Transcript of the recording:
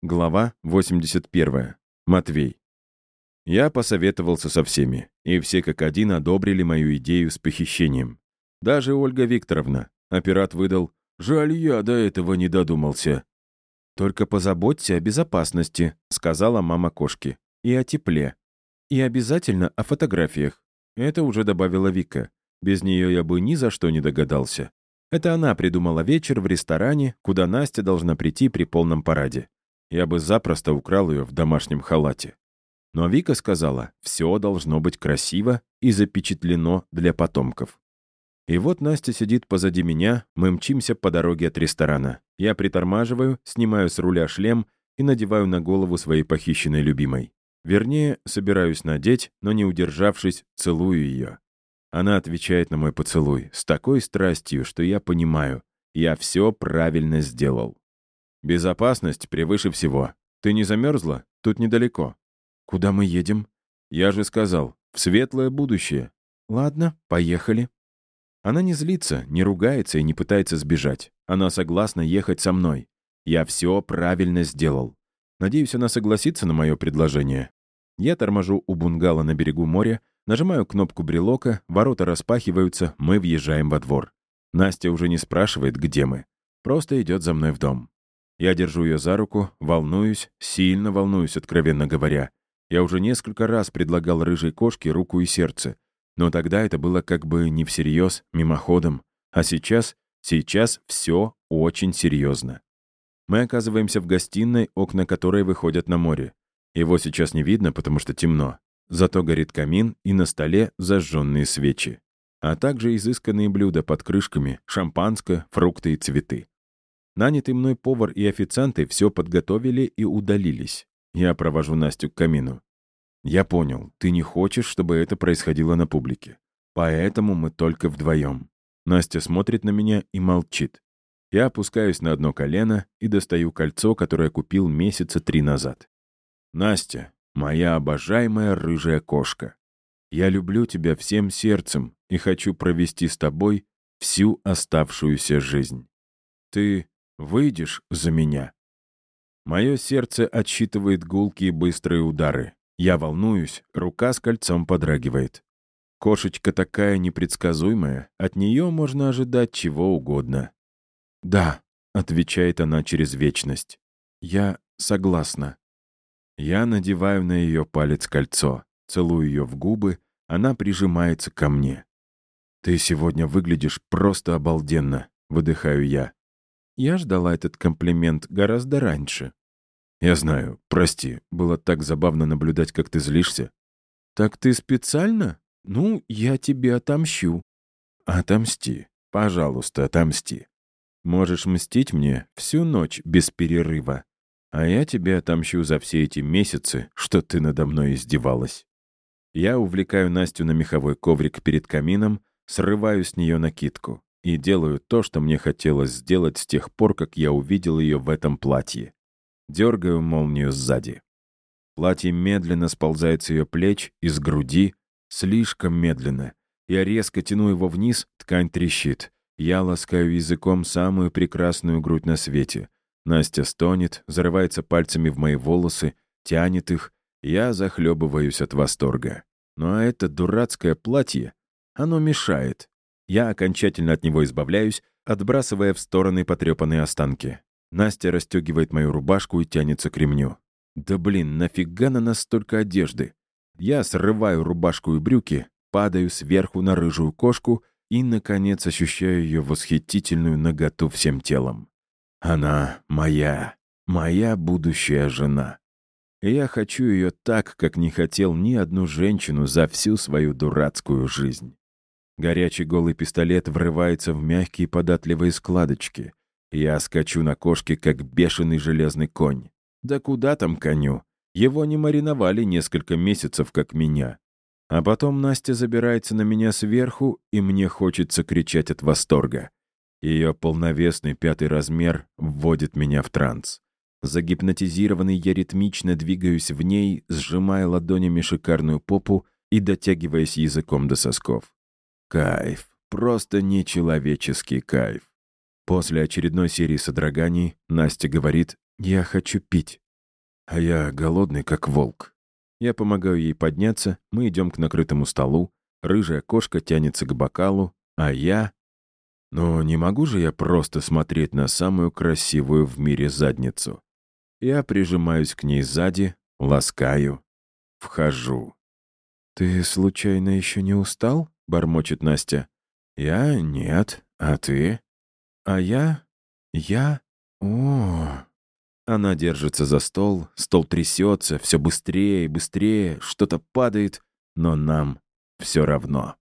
Глава 81. Матвей. Я посоветовался со всеми, и все как один одобрили мою идею с похищением. Даже Ольга Викторовна. Операт выдал «Жаль, я до этого не додумался». «Только позаботься о безопасности», — сказала мама кошки. «И о тепле. И обязательно о фотографиях». Это уже добавила Вика. Без нее я бы ни за что не догадался. Это она придумала вечер в ресторане, куда Настя должна прийти при полном параде я бы запросто украл ее в домашнем халате. Но Вика сказала, все должно быть красиво и запечатлено для потомков. И вот Настя сидит позади меня, мы мчимся по дороге от ресторана. Я притормаживаю, снимаю с руля шлем и надеваю на голову своей похищенной любимой. Вернее, собираюсь надеть, но не удержавшись, целую ее. Она отвечает на мой поцелуй с такой страстью, что я понимаю, я все правильно сделал. «Безопасность превыше всего. Ты не замерзла? Тут недалеко». «Куда мы едем?» «Я же сказал, в светлое будущее». «Ладно, поехали». Она не злится, не ругается и не пытается сбежать. Она согласна ехать со мной. Я все правильно сделал. Надеюсь, она согласится на мое предложение. Я торможу у бунгало на берегу моря, нажимаю кнопку брелока, ворота распахиваются, мы въезжаем во двор. Настя уже не спрашивает, где мы. Просто идет за мной в дом. Я держу ее за руку, волнуюсь, сильно волнуюсь, откровенно говоря. Я уже несколько раз предлагал рыжей кошке руку и сердце. Но тогда это было как бы не всерьез, мимоходом. А сейчас, сейчас все очень серьезно. Мы оказываемся в гостиной, окна которой выходят на море. Его сейчас не видно, потому что темно. Зато горит камин и на столе зажженные свечи. А также изысканные блюда под крышками, шампанское, фрукты и цветы. Нанятый мной повар и официанты все подготовили и удалились. Я провожу Настю к камину. Я понял, ты не хочешь, чтобы это происходило на публике. Поэтому мы только вдвоем. Настя смотрит на меня и молчит. Я опускаюсь на одно колено и достаю кольцо, которое купил месяца три назад. Настя, моя обожаемая рыжая кошка. Я люблю тебя всем сердцем и хочу провести с тобой всю оставшуюся жизнь. Ты Выйдешь за меня?» Мое сердце отсчитывает гулкие быстрые удары. Я волнуюсь, рука с кольцом подрагивает. Кошечка такая непредсказуемая, от нее можно ожидать чего угодно. «Да», — отвечает она через вечность. «Я согласна». Я надеваю на ее палец кольцо, целую ее в губы, она прижимается ко мне. «Ты сегодня выглядишь просто обалденно», — выдыхаю я. Я ждала этот комплимент гораздо раньше. Я знаю, прости, было так забавно наблюдать, как ты злишься. Так ты специально? Ну, я тебе отомщу. Отомсти. Пожалуйста, отомсти. Можешь мстить мне всю ночь без перерыва. А я тебе отомщу за все эти месяцы, что ты надо мной издевалась. Я увлекаю Настю на меховой коврик перед камином, срываю с нее накидку и делаю то, что мне хотелось сделать с тех пор, как я увидел ее в этом платье. Дергаю молнию сзади. Платье медленно сползает с ее плеч, из груди, слишком медленно. Я резко тяну его вниз, ткань трещит. Я ласкаю языком самую прекрасную грудь на свете. Настя стонет, зарывается пальцами в мои волосы, тянет их. Я захлебываюсь от восторга. Но это дурацкое платье, оно мешает. Я окончательно от него избавляюсь, отбрасывая в стороны потрепанные останки. Настя расстегивает мою рубашку и тянется к ремню. Да блин, нафига на нас столько одежды? Я срываю рубашку и брюки, падаю сверху на рыжую кошку и, наконец, ощущаю ее восхитительную наготу всем телом. Она моя, моя будущая жена. И я хочу ее так, как не хотел ни одну женщину за всю свою дурацкую жизнь. Горячий голый пистолет врывается в мягкие податливые складочки. Я скачу на кошке, как бешеный железный конь. Да куда там коню? Его не мариновали несколько месяцев, как меня. А потом Настя забирается на меня сверху, и мне хочется кричать от восторга. Ее полновесный пятый размер вводит меня в транс. Загипнотизированный я ритмично двигаюсь в ней, сжимая ладонями шикарную попу и дотягиваясь языком до сосков. Кайф. Просто нечеловеческий кайф. После очередной серии содроганий Настя говорит «Я хочу пить». а я голодный, как волк. Я помогаю ей подняться, мы идем к накрытому столу, рыжая кошка тянется к бокалу, а я... Но не могу же я просто смотреть на самую красивую в мире задницу. Я прижимаюсь к ней сзади, ласкаю, вхожу. «Ты случайно еще не устал?» — бормочет Настя. «Я нет. А ты?» «А я? Я? О!» Она держится за стол, стол трясется, все быстрее и быстрее, что-то падает, но нам все равно.